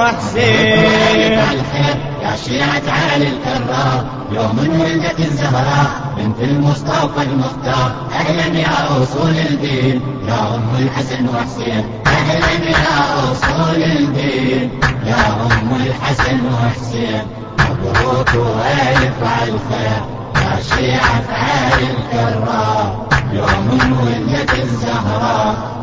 حسين يا شيعة علي الكرار يوم ولدت الزهراء بنت المصطفى المختار أهلا يا أصول الدين يا أم الحسن وحسين أهلا يا أصول الدين يا أم الحسن وحسين مبروك وألف على الخير يا شيعة علي الكرار يوم ولدت الزهراء.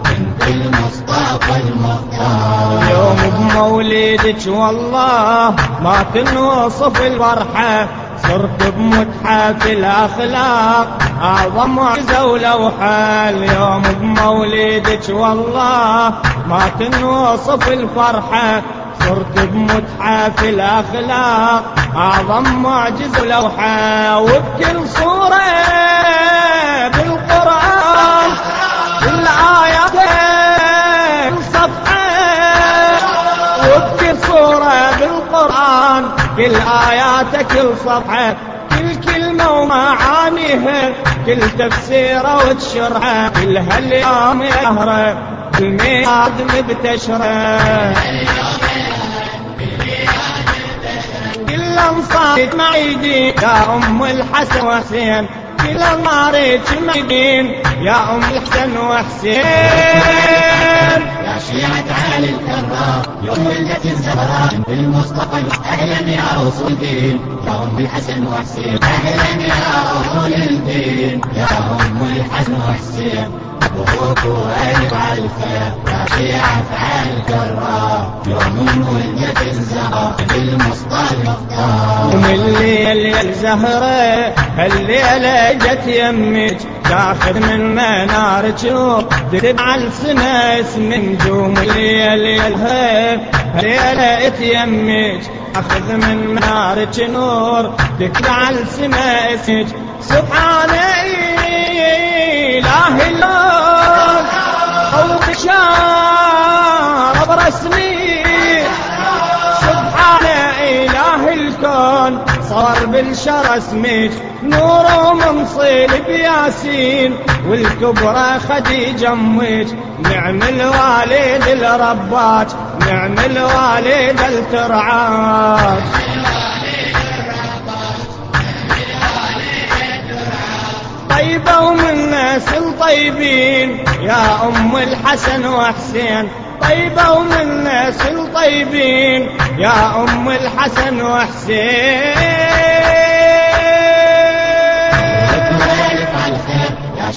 المصطفى المختار يوم بمولدك والله ما تنوصف الفرحة صرت بمتحف الأخلاق أعظم معجزة ولوحة. اليوم بمولدك والله ما تنوصف الفرحة صرت بمتحف الأخلاق أعظم معجزة ولوحة. وبكل صورة كل آياته كل صفحة كل كلمة ومعانيها كل تفسيره وتشرحه كل هاليوم يهره الميلاد مبتشرة. كل انصارك معيدين يا أم الحسن وحسين كل انصارك معيدين يا أم الحسن وحسين. يا شيعة علي الكرار يوم ولدت الزهراء بالمصطفى أهلا يا أصول الدين. يا أم الحسن وحسين أهلا يا أصول الدين. يا أم الحسن وحسين. الخير يا شيعة علي الكرار يوم ولدت الزهراء بالمصطفى ومن الليل يا الزهرة الليلة جت يمك تاخذ من منارك تبع السنة اسم نجوم الليل يا الليلة تيمك تاخذ من منارك نور تتبع السماء اسمك سبحان إله اللون صار بالشر اسمك نور ومنصيل بياسين والكبرى خديجة أمك نعم الوالد الرباك نعم الوالد الترعاك طيبة ومن نسل طيبين يا أم الحسن وحسين. طيبة ومن نسل طيبين يا أم الحسن وحسين.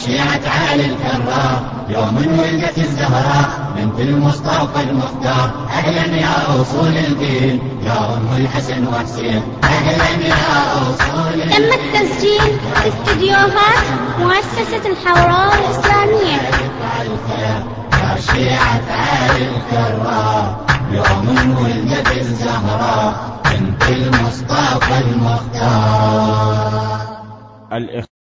شيعة علي الكرار يوم ولدت الزهراء بنت المصطفى المختار. أهلا يا أصول الدين يا أم الحسن وحسين أهلا يا أصول تم التسجيل في استديوهات مؤسسة الحوراء الإسلامية. على الخير يا شيعة علي الكرار يوم ولدت الزهراء بنت المصطفى المختار.